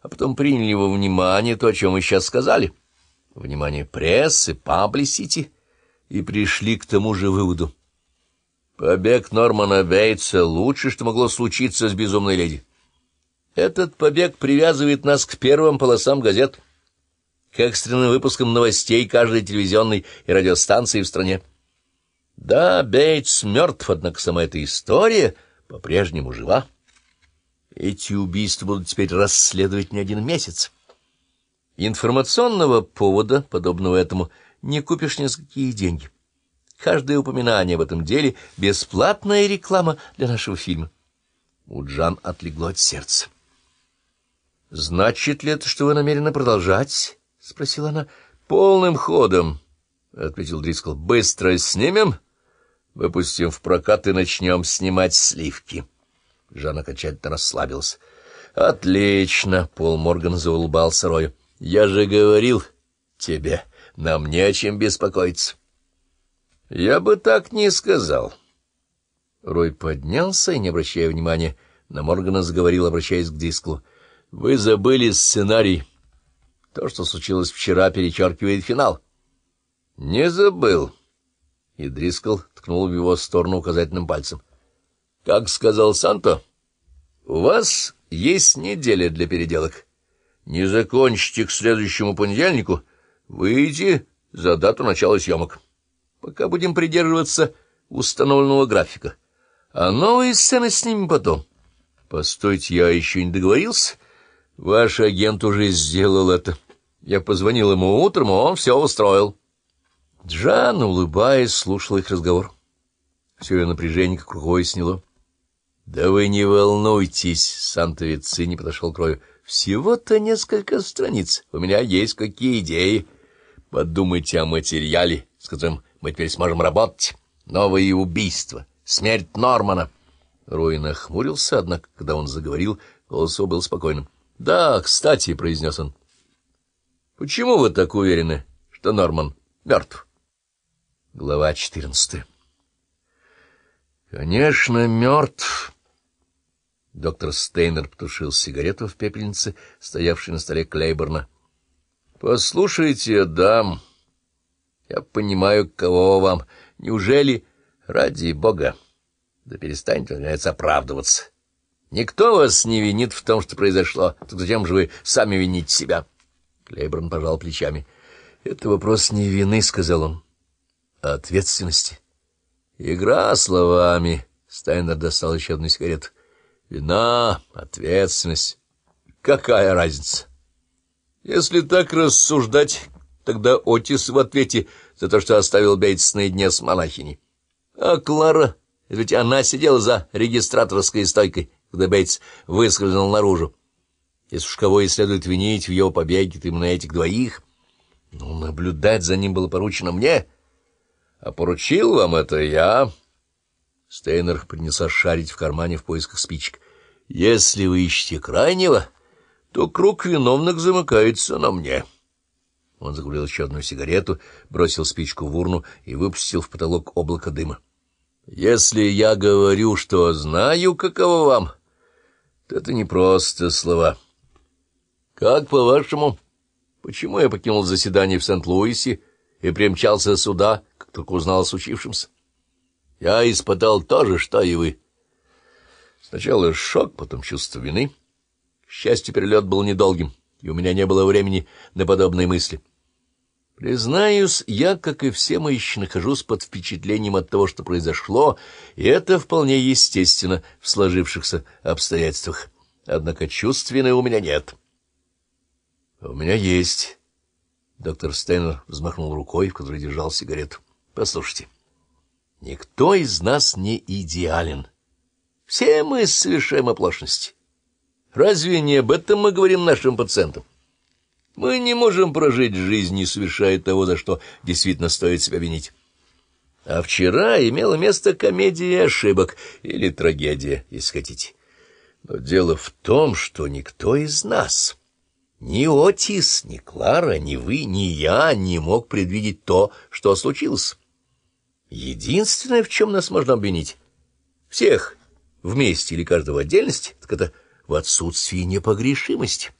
а потом приняли во внимание то, о чем вы сейчас сказали, внимание прессы, паблисити, и пришли к тому же выводу. Побег Нормана Бейтса — лучше, что могло случиться с безумной леди. Этот побег привязывает нас к первым полосам газет, к экстренным выпускам новостей каждой телевизионной и радиостанции в стране. Да, Бейтс мертв, однако сама эта история по-прежнему жива. Эти убийства будут теперь расследовать не один месяц. Информационного повода, подобного этому, не купишь ни за какие деньги. Каждое упоминание об этом деле — бесплатная реклама для нашего фильма. У Джан отлегло от сердца. — Значит ли это, что вы намерены продолжать? — спросила она. — Полным ходом, — ответил Дрискл. — Быстро снимем, выпустим в прокат и начнем снимать сливки. Жан окончательно расслабился. — Отлично, — Пол Морган заулыбался Рою. — Я же говорил тебе, нам не о чем беспокоиться. — Я бы так не сказал. Рой поднялся и, не обращая внимания, на Моргана заговорил, обращаясь к Дисклу. — Вы забыли сценарий. То, что случилось вчера, перечеркивает финал. — Не забыл. И Дрискл ткнул в его сторону указательным пальцем. — Как сказал Санто, у вас есть неделя для переделок. Не закончите к следующему понедельнику, выйдите за дату начала съемок. Пока будем придерживаться установленного графика. А новые сцены снимем потом. Постойте, я еще не договорился. Ваш агент уже сделал это. Я позвонил ему утром, и он все устроил. Джан, улыбаясь, слушал их разговор. Все ее напряжение как рукой сняло. — Да вы не волнуйтесь, — Санта Вицини подошел к Рою. — Всего-то несколько страниц. У меня есть какие идеи. Подумайте о материале, с которым мы теперь сможем работать. Новые убийства, смерть Нормана. Рой нахмурился, однако, когда он заговорил, голос его был спокойным. — Да, кстати, — произнес он. — Почему вы так уверены, что Норман мертв? Глава четырнадцатая. — Конечно, мертв. Доктор Стейнер потушил сигарету в пепельнице, стоявшей на столе Клейборна. — Послушайте, дам, я понимаю, кого вам. Неужели, ради бога, да перестаньте, наконец, оправдываться. Никто вас не винит в том, что произошло. Так зачем же вы сами вините себя? Клейборн пожал плечами. — Это вопрос не вины, — сказал он, — а ответственности. — Игра словами. Стайнер достал еще одну сигарету. — Вина, ответственность. Какая разница? Если так рассуждать, тогда Отис в ответе за то, что оставил Бейтс наедине с монахиней. А Клара, ведь она сидела за регистраторской стойкой, когда Бейтс выскользнул наружу. Если уж кого и следует винить в его побеге, то именно этих двоих. Ну, наблюдать за ним было поручено мне. А поручил вам это я. Стейнер принялся шарить в кармане в поисках спичек. Если вы ищете крайнего, то круг виновных замыкается на мне. Он закурил еще одну сигарету, бросил спичку в урну и выпустил в потолок облако дыма. — Если я говорю, что знаю, каково вам, то это не просто слова. — Как, по-вашему, почему я покинул заседание в Сент-Луисе и примчался сюда, как только узнал о случившемся? Я испытал то же, что и вы. Сначала шок, потом чувство вины. К счастью, перелет был недолгим, и у меня не было времени на подобные мысли. — Признаюсь, я, как и все мы, еще нахожусь под впечатлением от того, что произошло, и это вполне естественно в сложившихся обстоятельствах. Однако чувственной у меня нет. — У меня есть. Доктор Стейнер взмахнул рукой, в которой держал сигарету. — Послушайте, никто из нас не идеален. Все мы совершаем оплошности. Разве не об этом мы говорим нашим пациентам? Мы не можем прожить жизнь, не совершая того, за что действительно стоит себя винить. А вчера имела место комедия ошибок, или трагедия, если хотите. Но дело в том, что никто из нас, ни Отис, ни Клара, ни вы, ни я не мог предвидеть то, что случилось. Единственное, в чем нас можно обвинить, всех вместе или каждого в отдельности, так это в отсутствии непогрешимости.